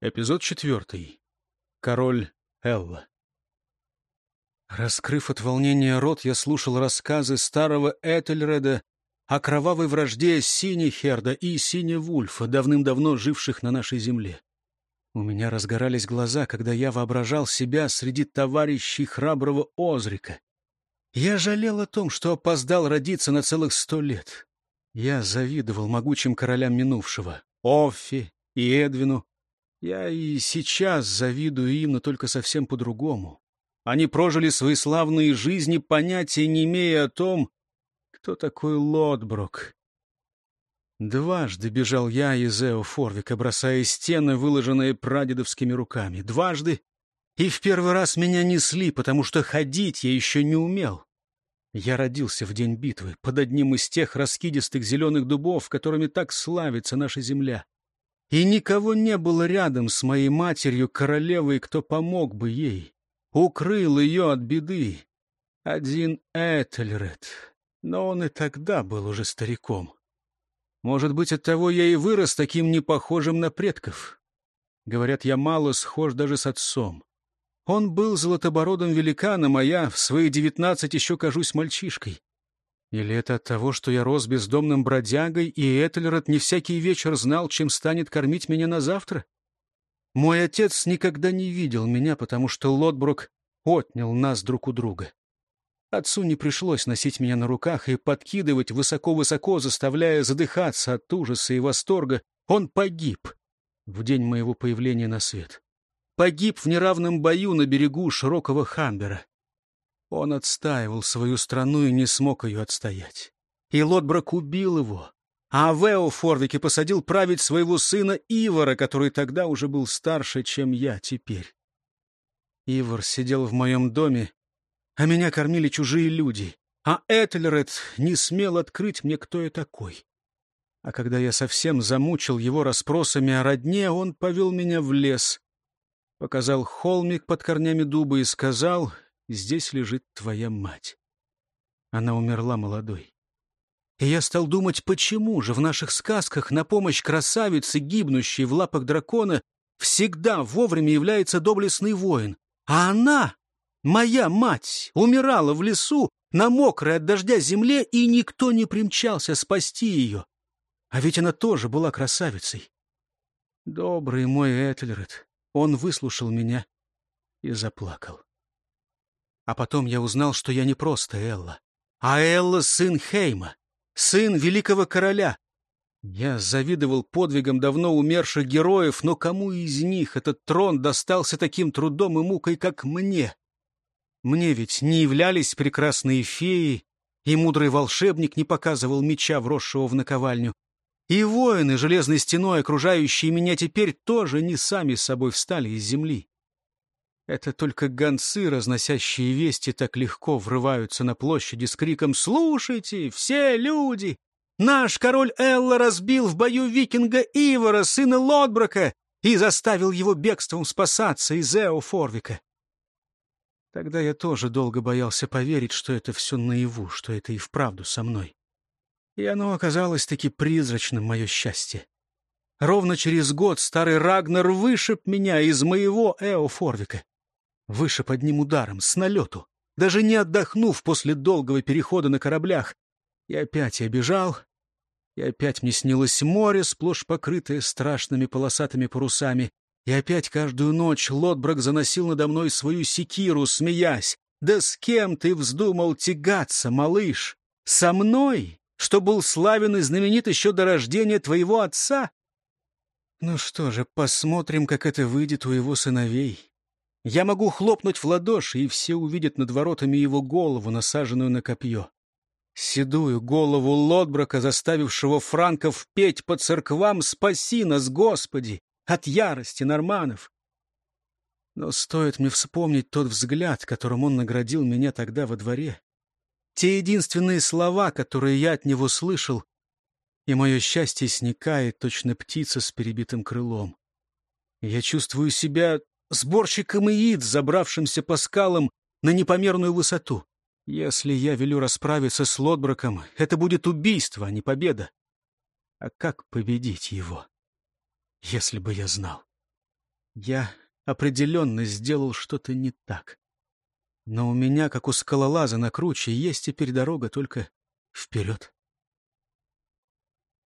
Эпизод четвертый. Король Элла. Раскрыв от волнения рот, я слушал рассказы старого Этельреда о кровавой вражде Синихерда и Синевульфа, давным-давно живших на нашей земле. У меня разгорались глаза, когда я воображал себя среди товарищей храброго Озрика. Я жалел о том, что опоздал родиться на целых сто лет. Я завидовал могучим королям минувшего — Оффи и Эдвину, я и сейчас завидую им, но только совсем по-другому. Они прожили свои славные жизни, понятия не имея о том, кто такой Лотброк. Дважды бежал я из Эофорвика, бросая стены, выложенные прадедовскими руками. Дважды. И в первый раз меня несли, потому что ходить я еще не умел. Я родился в день битвы, под одним из тех раскидистых зеленых дубов, которыми так славится наша земля. И никого не было рядом с моей матерью, королевой, кто помог бы ей, укрыл ее от беды. Один Этельред, но он и тогда был уже стариком. Может быть, оттого я и вырос таким непохожим на предков. Говорят, я мало схож даже с отцом. Он был золотобородым великаном, а я в свои девятнадцать еще кажусь мальчишкой. Или это от того, что я рос бездомным бродягой, и Этельрод не всякий вечер знал, чем станет кормить меня на завтра? Мой отец никогда не видел меня, потому что Лотбрук отнял нас друг у друга. Отцу не пришлось носить меня на руках и подкидывать высоко-высоко, заставляя задыхаться от ужаса и восторга. Он погиб в день моего появления на свет. Погиб в неравном бою на берегу широкого Хамбера. Он отстаивал свою страну и не смог ее отстоять. И Лотбрак убил его. А Вео Форвике посадил править своего сына Ивара, который тогда уже был старше, чем я теперь. Ивар сидел в моем доме, а меня кормили чужие люди, а Этельред не смел открыть мне, кто я такой. А когда я совсем замучил его расспросами о родне, он повел меня в лес, показал холмик под корнями дуба и сказал, здесь лежит твоя мать. Она умерла молодой. И я стал думать, почему же в наших сказках на помощь красавице, гибнущей в лапах дракона, всегда вовремя является доблестный воин. А она, моя мать, умирала в лесу на мокрой от дождя земле, и никто не примчался спасти ее. А ведь она тоже была красавицей. Добрый мой Этельред, он выслушал меня и заплакал. А потом я узнал, что я не просто Элла, а Элла — сын Хейма, сын великого короля. Я завидовал подвигам давно умерших героев, но кому из них этот трон достался таким трудом и мукой, как мне? Мне ведь не являлись прекрасные феи, и мудрый волшебник не показывал меча, вросшего в наковальню. И воины, железной стеной окружающие меня теперь, тоже не сами собой встали из земли. Это только гонцы, разносящие вести, так легко врываются на площади с криком «Слушайте, все люди! Наш король Элла разбил в бою викинга Ивара, сына Лотброка, и заставил его бегством спасаться из Эофорвика». Тогда я тоже долго боялся поверить, что это все наяву, что это и вправду со мной. И оно оказалось таки призрачным, мое счастье. Ровно через год старый Рагнар вышиб меня из моего Эофорвика. Вышиб одним ударом, с налету, даже не отдохнув после долгого перехода на кораблях. И опять я бежал, и опять мне снилось море, сплошь покрытое страшными полосатыми парусами. И опять каждую ночь Лотбрак заносил надо мной свою секиру, смеясь. «Да с кем ты вздумал тягаться, малыш? Со мной, что был славен и знаменит еще до рождения твоего отца?» Ну что же, посмотрим, как это выйдет у его сыновей. Я могу хлопнуть в ладоши, и все увидят над воротами его голову, насаженную на копье. Седую голову Лотброка, заставившего франков петь по церквам «Спаси нас, Господи!» от ярости норманов. Но стоит мне вспомнить тот взгляд, которым он наградил меня тогда во дворе, те единственные слова, которые я от него слышал, и мое счастье сникает, точно птица с перебитым крылом. Я чувствую себя сборщиком яиц, забравшимся по скалам на непомерную высоту. Если я велю расправиться с Лотброком, это будет убийство, а не победа. А как победить его? Если бы я знал. Я определенно сделал что-то не так. Но у меня, как у скалолаза на круче, есть теперь дорога только вперед.